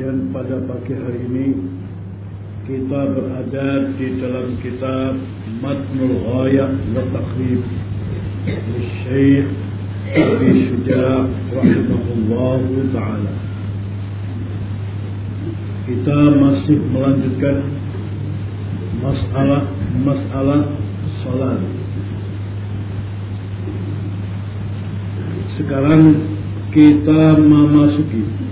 Pada pagi hari ini kita berada di dalam kitab Matnul Ghayah wa Taqrib Syekh Abi Syuja' rahimahullah taala. Kita masih melanjutkan masalah-masalah salat. Sekarang kita memasuki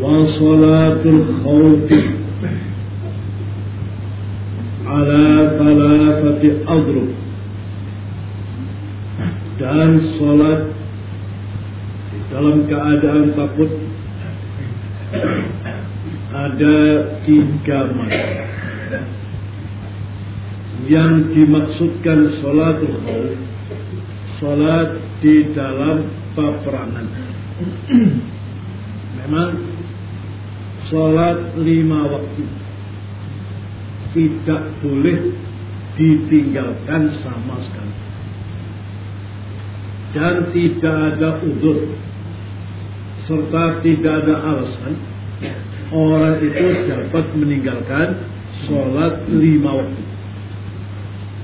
wa salatul khawfi ala thalathati adrub dan salat di dalam keadaan takut ada tiga macam. Yang dimaksudkan salatul khawf salat di dalam peperangan memang sholat lima waktu tidak boleh ditinggalkan sama sekali. Dan tidak ada udur serta tidak ada alasan orang itu dapat meninggalkan sholat lima waktu.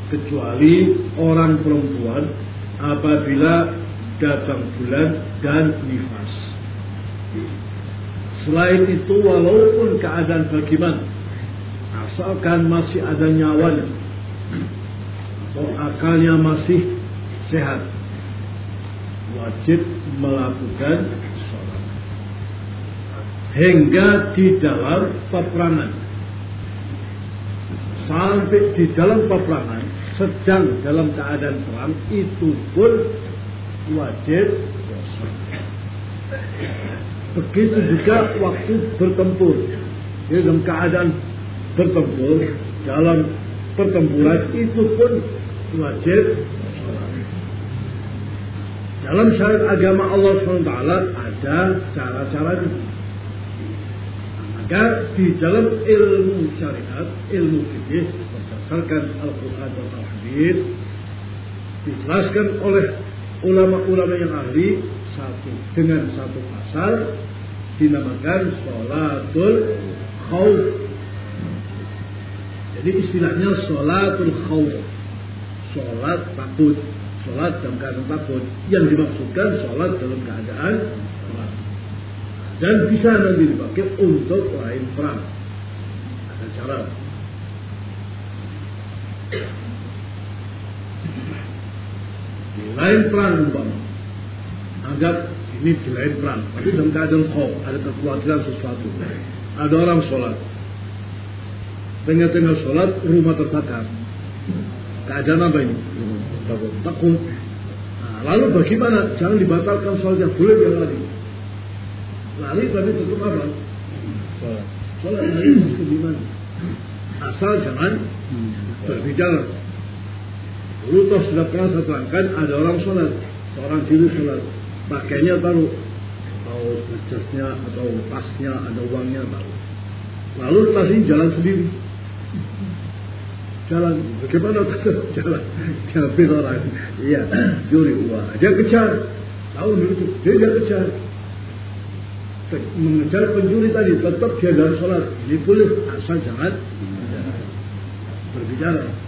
Kecuali orang perempuan apabila datang bulan dan nifas. Selain itu walaupun keadaan bagaimana, asalkan masih ada nyawanya atau akalnya masih sehat, wajib melakukan sholat. Hingga di dalam peperangan. Sampai di dalam peperangan, sedang dalam keadaan perang, itu pun wajib Begitu juga waktu bertempur. Dalam keadaan bertempur, dalam pertempuran itu pun wajib dalam syariat agama Allah SWT ada cara-caranya. Maka di dalam ilmu syariat, ilmu fikih berdasarkan Al-Quran dan Al-Hadis dijelaskan oleh ulama-ulama yang ahli satu dengan satu pasal dinamakan sholatul khawf. Jadi istilahnya sholatul khawf. Sholat takut. Sholat dalam keadaan takut. Yang dimaksudkan sholat dalam keadaan perang. Dan bisa nanti dipakai untuk lain perang. Ada cara. Di lain perang umpama. Anggap ini di lain perang. Tapi dalam keadaan khaw, ada kekhawatiran sesuatu. Ada orang sholat. Tengah-tengah sholat, rumah terbakar. Keadaan apa ini? Takut. Takut. Nah, lalu bagaimana? Jangan dibatalkan sholatnya. Boleh yang lari. Lari tapi tetap apa? Sholat. Sholat lari mesti gimana? Asal jangan berbicara. Dulu toh sudah pernah saya terangkan ada orang sholat. Seorang diri sholat. Pakainya baru. Atau jasnya atau tasnya ada uangnya baru. Lalu tas ini jalan sendiri. Jalan. Bagaimana jalan? Jalan orang. Iya curi uang. Dia kejar. Tahu itu dia kejar. Mengejar pencuri tadi. Tetap dia dalam sholat. Ini boleh. Asal jangan. Berbicara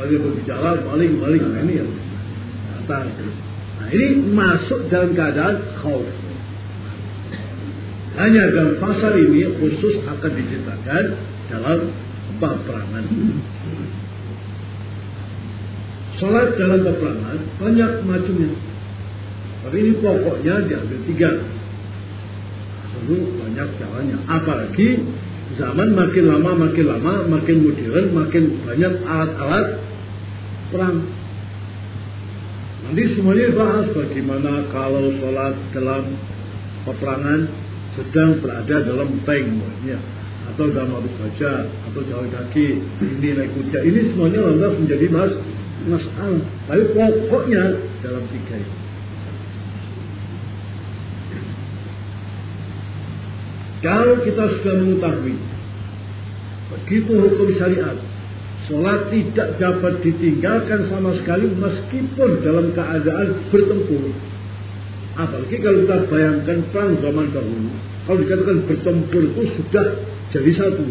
lagi berbicara maling maling nah, ini ya kata Nah, ini masuk dalam keadaan khauf. Hanya dalam pasal ini khusus akan diceritakan dalam peperangan. Salat dalam peperangan banyak macamnya. Tapi ini pokoknya diambil tiga. Lalu banyak caranya. Apalagi zaman makin lama makin lama makin modern makin banyak alat-alat perang. Nanti semuanya bahas bagaimana kalau sholat dalam peperangan sedang berada dalam tank ya, atau dalam habis baca atau jalan kaki ini naik kuda ini semuanya lantas menjadi mas masalah tapi pokoknya dalam tiga ini. Kalau kita sudah mengetahui begitu hukum syariat Sholat tidak dapat ditinggalkan sama sekali meskipun dalam keadaan bertempur. Apalagi kalau kita bayangkan perang zaman dahulu, kalau dikatakan bertempur itu sudah jadi satu.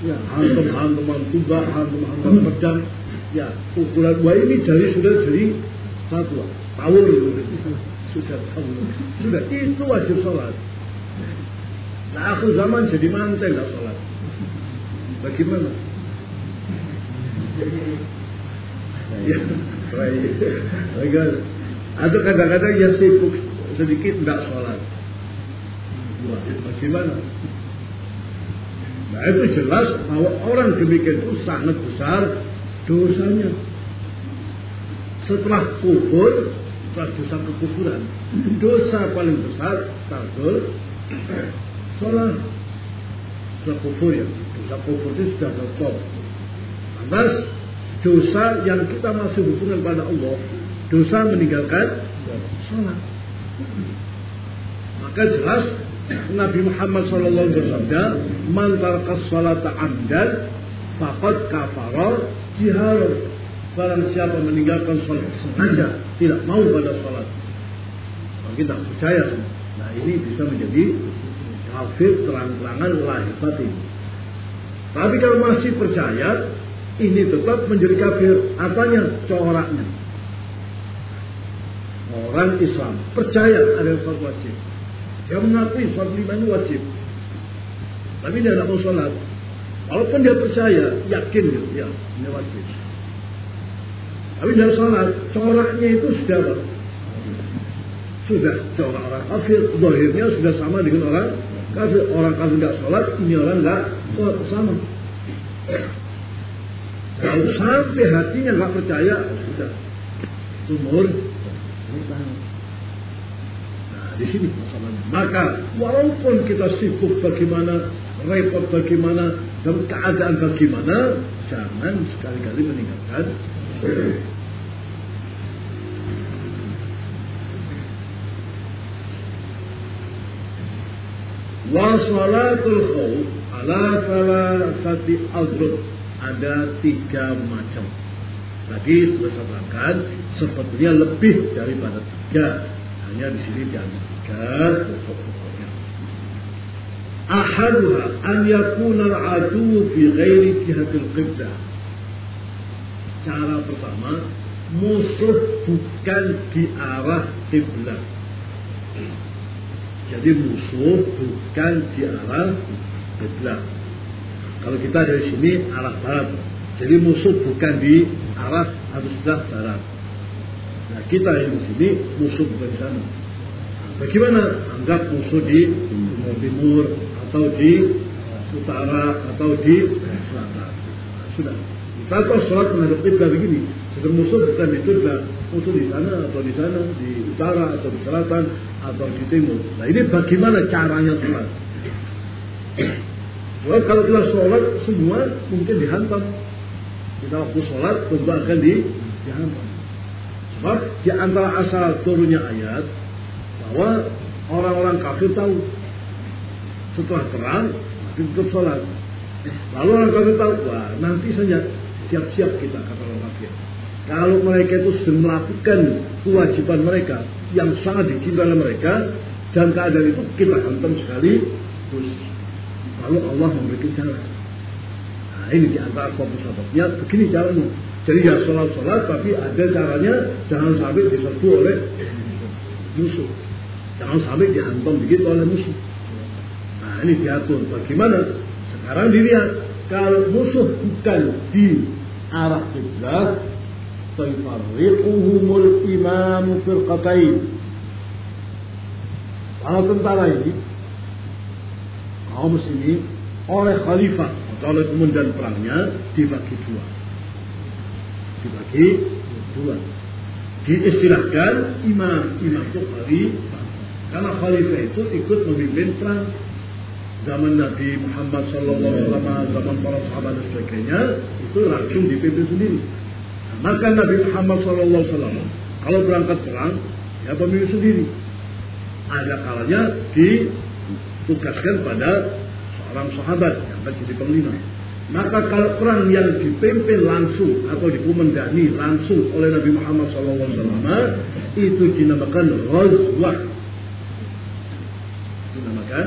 Ya, hantam hantaman tumbak, hantam hantam pedang. Ya, ukuran dua ini jadi sudah jadi satu. Tawur sudah tahu. Sudah itu wajib sholat. Nah, aku zaman jadi mantai nggak sholat. Bagaimana? Atau kadang-kadang yang sibuk sedikit nggak sholat. Wah, bagaimana? Nah itu jelas bahwa orang demikian itu sangat besar dosanya. Setelah kufur, setelah dosa kekufuran, dosa paling besar targul sholat. Dosa kufur ya, dosa kufur itu sudah stop. Lantas dosa yang kita masih hubungan pada Allah, dosa meninggalkan sholat. Maka jelas Nabi Muhammad SAW bersabda, "Man tarkas salata amdan, faqad kafara jihar." Barang siapa meninggalkan sholat sengaja tidak mau pada sholat, maka kita percaya. Nah ini bisa menjadi kafir terang-terangan lahir batin. Tapi kalau masih percaya, ini tetap menjadi kafir. Apanya? Coraknya. Orang Islam percaya ada sholat wajib. Dia mengakui sholat lima ini wajib. Tapi dia tidak mau sholat. Walaupun dia percaya, yakin gitu, ya, ini wajib. Tapi dia sholat, coraknya itu sudah? Sudah corak orang kafir, dohirnya sudah sama dengan orang kafir. Orang kafir nggak sholat, ini orang nggak sama. Kalau sampai hatinya nggak percaya, sudah. Umur Nah, di sini masalahnya. Maka walaupun kita sibuk bagaimana, repot bagaimana, dan keadaan bagaimana, jangan sekali-kali meninggalkan. Wasalatul khawf ala salasati adrut ada tiga macam. Tadi sudah sampaikan sebetulnya lebih daripada tiga. Hanya di sini diambil tiga pokok-pokoknya. Ahaduha an yakuna al-adu fi ghairi jihatil qiblah. Cara pertama, musuh bukan di arah kiblat. Jadi musuh bukan di arah kiblat. Kalau kita dari sini arah barat, jadi musuh bukan di arah harus sudah barat. Nah kita yang di sini musuh bukan di sana. Bagaimana anggap musuh di timur, timur atau di utara atau di selatan? Nah, sudah. Kita kalau sholat menghadap kiblat begini, sedang musuh bukan di kiblat, musuh di sana atau di sana, di utara atau di selatan atau di timur. Nah ini bagaimana caranya sholat? Kalau kita sholat semua mungkin dihantam. Kita waktu sholat tentu akan di, dihantam. Sebab di antara asal turunnya ayat bahwa orang-orang kafir tahu setelah perang mati tutup sholat. Lalu orang kafir tahu, wah nanti saja siap-siap kita kata orang kafir. Kalau mereka itu sedang melakukan kewajiban mereka yang sangat dicintai oleh mereka dan keadaan itu kita hantam sekali terus lalu Allah memberikan cara. Nah ini di antara sebab-sebabnya begini caranya. Jadi ya sholat-sholat tapi ada caranya jangan sampai diserbu oleh musuh. Jangan sampai dihantam begitu oleh musuh. Nah ini diatur. Bagaimana? Sekarang dilihat kalau musuh bukan di arah kiblat, sayfarriquhumul imam firqatain. Kalau tentara ini kaum muslimin oleh khalifah atau oleh komandan perangnya dibagi dua. Dibagi dua. Diistilahkan imam, imam itu khalifah. Karena khalifah itu ikut memimpin perang zaman Nabi Muhammad SAW, zaman para sahabat dan sebagainya, itu langsung dipimpin sendiri. Nah, maka Nabi Muhammad SAW, kalau berangkat perang, ya pemimpin sendiri. Ada kalanya ditugaskan pada seorang sahabat yang akan jadi panglima. Maka kalau perang yang dipimpin langsung atau dikomandani langsung oleh Nabi Muhammad SAW itu dinamakan ghazwah. Dinamakan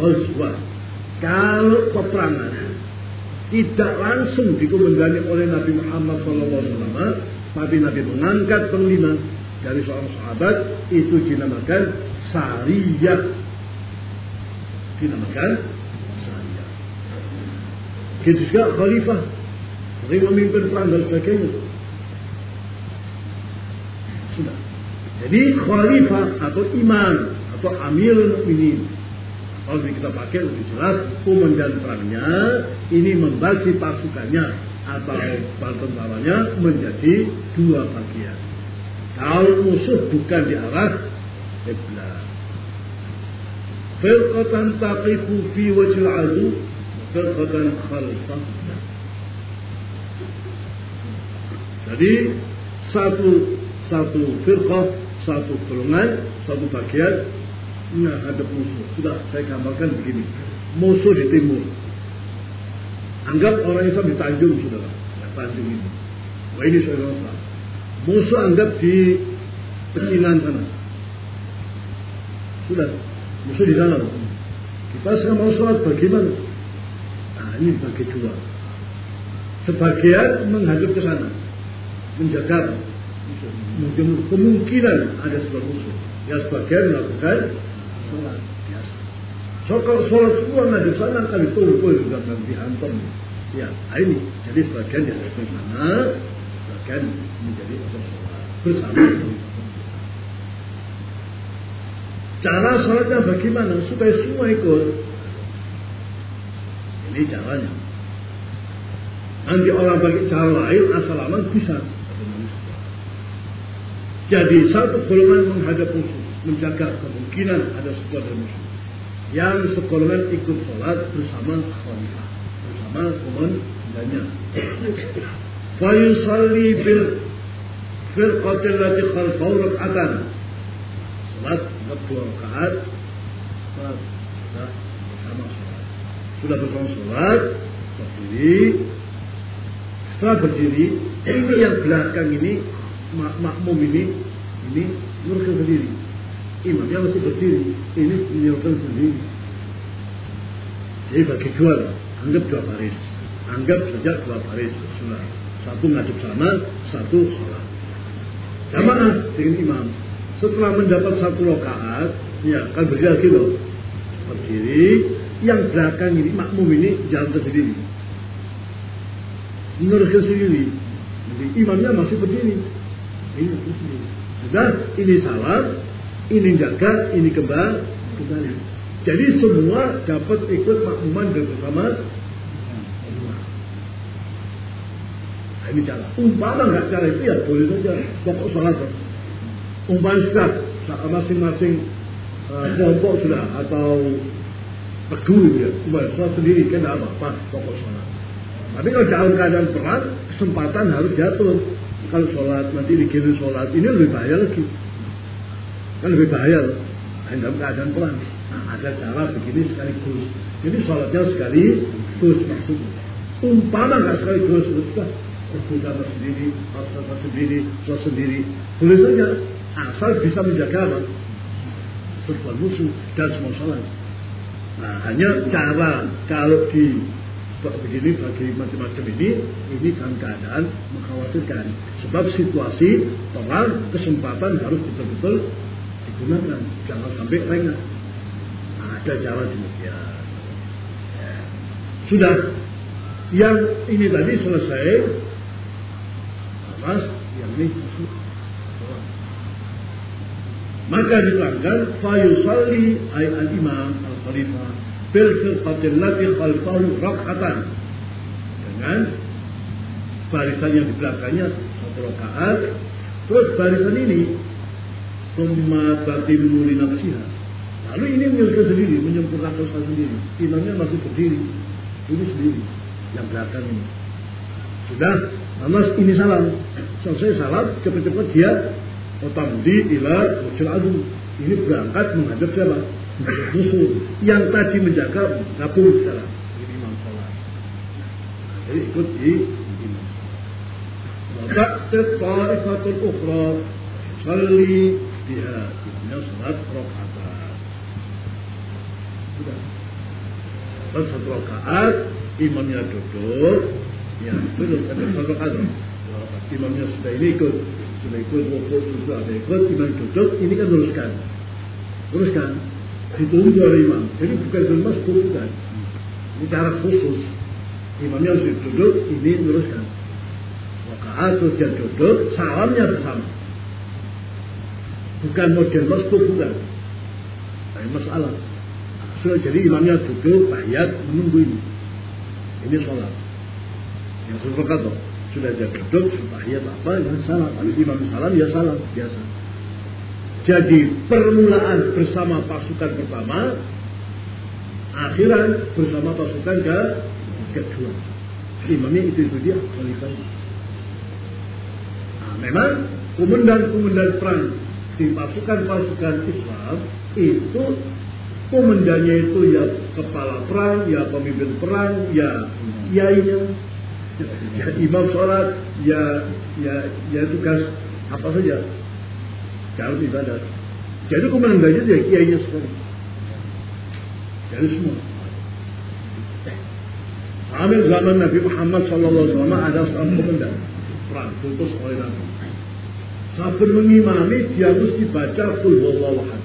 ghazwah. Kalau peperangan tidak langsung dikomandani oleh Nabi Muhammad SAW, tapi Nabi mengangkat panglima dari seorang sahabat itu dinamakan sariyah. Dinamakan sariyah. Gitu juga khalifah, sering memimpin perang dan sebagainya. Sudah. Jadi khalifah atau imam atau amir ini kalau kita pakai lebih jelas komandan perangnya ini membagi pasukannya atau tentaranya menjadi dua bagian. Kalau musuh bukan di arah kiblat. Firqatan taqifu fi wajhil adu, firqatan khalfah. Jadi satu satu firqah, satu golongan, satu bagian menghadap musuh. Sudah saya gambarkan begini. Musuh di timur. Anggap orang Islam di Tanjung, saudara. Ya, Tanjung ini. Wah ini saudara Musuh anggap di pecinan sana. Sudah. Musuh di dalam. Kita sekarang mau sholat bagaimana? Nah ini bagi dua. Sebagian menghadap ke sana. Menjaga mungkin kemungkinan ada sebab musuh. Ya sebagian melakukan sholat biasa. So kalau sholat semua di sana kali tumpul juga nanti hantam. Ya, ini jadi sebagian di atas sana, sebagian menjadi sholat bersama. Cara sholatnya bagaimana supaya semua ikut? Ini caranya. Nanti orang bagi cara lain asal aman bisa. Jadi satu golongan menghadap musuh menjaga kemungkinan ada sebuah musuh. Yang sekolongan ikut sholat bersama khalifah, bersama komandannya. Fayusalli bil firqatil lati khalfahu rak'atan. Salat dua rakaat. Salat bersama sholat. Sudah bersama sholat, berdiri. Setelah berdiri, ini yang belakang ini makmum ini ini mereka berdiri imamnya masih berdiri ini menyebutkan sendiri jadi bagi dua anggap dua baris anggap saja dua baris sunnah satu ngadep sama satu sholat jamaah dengan imam setelah mendapat satu lokaat ya kan berdiri lagi loh. Berdiri yang belakang ini makmum ini jalan sendiri meneruskan sendiri. Jadi imamnya masih berdiri. Ini berdiri. Sudah ini salam ini jaga, ini kembang, kembali. Jadi semua dapat ikut makmuman bersama nah, ini cara. Umpama nggak cara itu ya boleh saja. Pokok sholat. Umpama sudah masing-masing uh, kelompok sudah atau peduli ya, umpama sholat sendiri kan apa-apa pokok sholat. Tapi kalau dalam keadaan perang kesempatan harus jatuh. Kalau sholat nanti dikirim sholat ini lebih bahaya lagi. Kan lebih bahaya loh dalam keadaan perang nah, ada cara begini sekaligus. Jadi sholatnya sekaligus maksudnya. Umpama nggak sekaligus sudah berbuka sendiri sholat sendiri sholat sendiri. Boleh saja asal bisa menjaga sebuah musuh dan semua sholat. Nah hanya cara kalau di begini bagi macam-macam ini ini kan keadaan mengkhawatirkan. Sebab situasi perang kesempatan harus betul-betul gunakan jangan sampai lengah. Ada cara demikian. Ya. sudah. Yang ini tadi selesai. Mas yang ini masuk maka diterangkan fayusalli ay al imam al khalifah bil firqatil lati khalfahu rak'atan dengan barisan yang di belakangnya satu rakaat terus barisan ini Summa tatimmu li nafsiha. Lalu ini menyelesaikan sendiri, menyempurnakan usaha sendiri. Imamnya masih berdiri. Ini sendiri. Yang belakang ini. Sudah, Mas ini salam. Selesai salam, cepat-cepat dia otamdi ila wajil adu. Ini berangkat menghadap siapa? Musuh. Yang tadi menjaga gabung sekarang. Ini imam salat. jadi ikut di imam salat. Wa ta'ifatul ukhra yusalli dia Ibnu sholat rakaat. Sudah. Satu rakaat, imamnya duduk, ya duduk ada satu rakaat. Imamnya sudah ini ikut, sudah ikut, wukuf, sudah ada ikut, imam duduk, ini kan teruskan. Teruskan. Ditunggu oleh imam. Jadi bukan lemas bukan. Ini cara khusus. Imamnya harus duduk, ini teruskan. Rakaat terus dia duduk, salamnya bersama bukan model masbuk bukan tapi masalah so, jadi imamnya duduk tahiyat menunggu ini ini sholat yang sepakat kata sudah dia duduk tahiyat apa ya salam habis imam salam ya salam biasa. Jadi permulaan bersama pasukan pertama akhiran bersama pasukan ke kedua. Imamnya itu itu dia khalifahnya nah, memang komandan-komandan perang di pasukan-pasukan Islam itu komandannya itu ya kepala perang, ya pemimpin perang, ya kiainya, ya imam sholat, ya ya ya tugas apa saja dalam ibadah. Jadi komandannya ya kiainya sekali. Jadi semua. Sambil zaman Nabi Muhammad SAW ada seorang komandan perang, putus oleh Nabi. Saben mengimami dia mesti baca kul wawahad.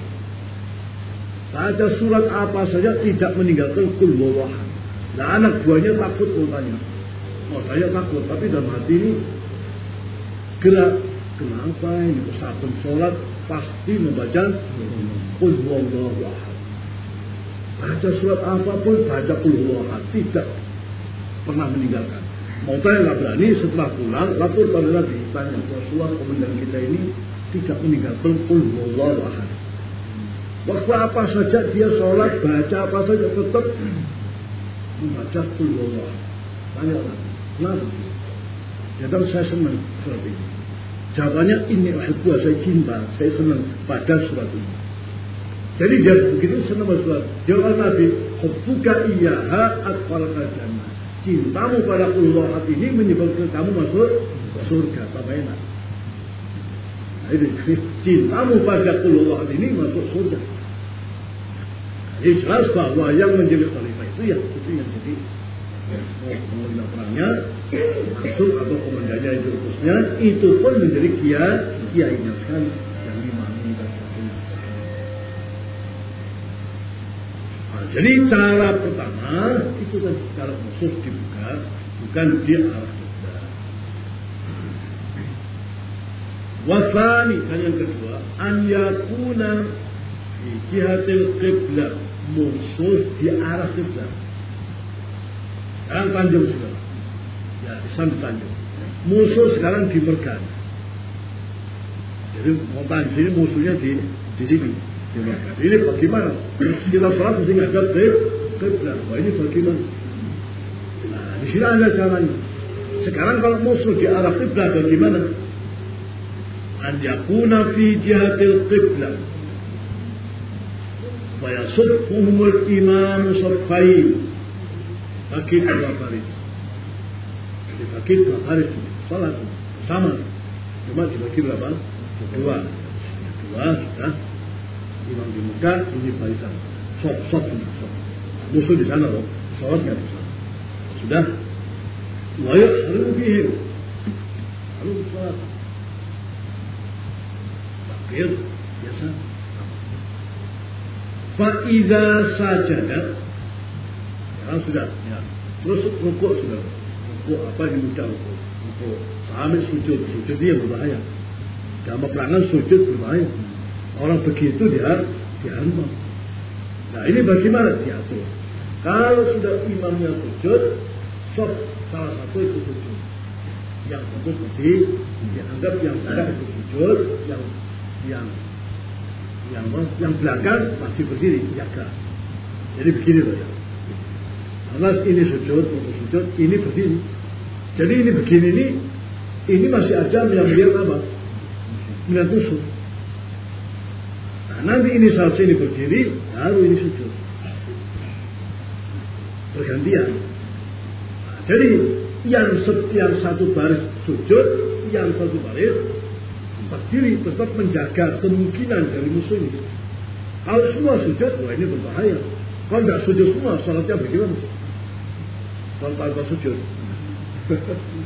Baca surat apa saja tidak meninggalkan kul wawahad. Nah anak buahnya takut bertanya. Oh saya takut, tapi dalam hati ini gerak. Kenapa ini? Saben sholat pasti membaca kul wawahad. Baca surat apa pun, baca kul wawahad. Tidak pernah meninggalkan. Mau tanya nggak berani setelah pulang lapor pada Nabi tanya Rasulullah komandan kita ini tidak meninggalkan kul wallahu ahad. Waktu apa saja dia sholat baca apa saja tetap membaca kul Tanya lagi, kenapa? Ya dan saya senang surat ini. Jawabannya ini uhibbu saya cinta, saya senang pada surat ini. Jadi dia begitu senang pada surat. Jawaban Nabi, hubbuka iyaha atfal jannah cintamu pada Allah ini menyebabkan kamu masuk surga tambah enak nah, cintamu pada Allah ini masuk surga jadi jelas bahwa yang menjadi khalifah itu ya itu yang jadi pengguna perangnya masuk atau komandannya itu khususnya itu pun menjadi kia kiainya sekali yang dimani dan sebagainya Jadi cara pertama itu kan cara khusus dibuka, bukan di arah kiblat. Wasani dan yang kedua, an yakuna di jihatil kiblat musuh di arah kiblat. Sekarang Tanjung sudah, ya Islam di Tanjung. Musuh sekarang di Mergan. Jadi mau Tanjung musuhnya di di sini ini bagaimana? Kita sholat mesti ngadap ke kiblat. Wah ini bagaimana? Nah, di sini ada caranya. Sekarang kalau musuh di arah kiblat bagaimana? An yakuna fi jihatil qiblah. Wa yasuffuhumul imam saffain. Bakit dua. Jadi bakit dua baris. Salat sama. Cuma dibagi berapa? Dua. Dua sudah imam di Mekah, ini barisan. Sok, sok, sok. Musuh di sana loh, sholat nggak bisa. Sudah, layak selalu bihim. Lalu sholat. Takbir, biasa. Faiza sajadat, sekarang sudah, ya. Terus rukuk sudah, rukuk apa yang mudah rukuk, rukuk. Sampai sujud, sujud dia berbahaya. Dalam peperangan sujud berbahaya. Orang begitu dia dihampar. Nah ini bagaimana diatur? Kalau sudah imamnya sujud, sok salah satu itu sujud. Yang satu berdiri, dianggap yang tidak itu sujud, yang yang yang yang belakang masih berdiri jaga. Jadi begini loh ya. Anas ini sujud, untuk sujud, ini berdiri. Jadi ini begini ini, ini masih ada yang melihat apa? Melihat tusuk. Nah, nanti ini saat ini berdiri, baru ini sujud. Pergantian. Nah, jadi yang yang satu baris sujud, yang satu baris berdiri tetap menjaga kemungkinan dari musuh ini. Kalau semua sujud, wah ini berbahaya. Kalau tidak sujud semua, sholatnya bagaimana? Tanpa sujud.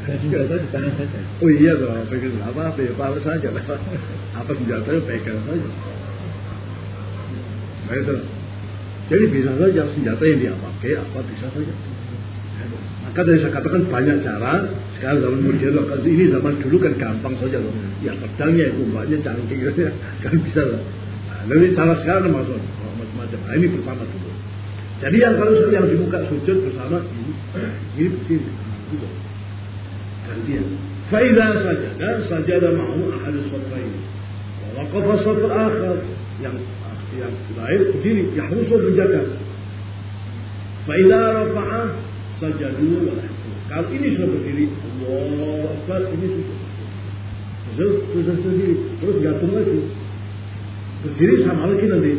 Senjata tangan saja. Oh iya dong, pegang apa apa apa saja lah. Apa senjatanya pegang saja. Nah itu. Jadi bisa saja senjata yang dia pakai apa bisa saja. Maka dari saya katakan banyak cara. Sekarang zaman modern kalau ini zaman dulu kan gampang saja loh. Ya pedangnya, kumbaknya, cangkingnya kan bisa lah. Nah, dari cara sekarang masuk macam-macam. Nah, ini pertama dulu. Jadi yang kalau yang dibuka sujud bersama ini, ini begini. Gitu. Gantian. Faidah saja, sajada ma'hu ahad satrain. Waqafa satr akhar yang yang lain berdiri, yahrusu menjaga. Faidah rafa'ah sajadu wa Kalau ini sudah berdiri, Allah Akbar, ini sudah. Sudah, sudah sendiri. Terus gantung lagi. Berdiri sama lagi nanti.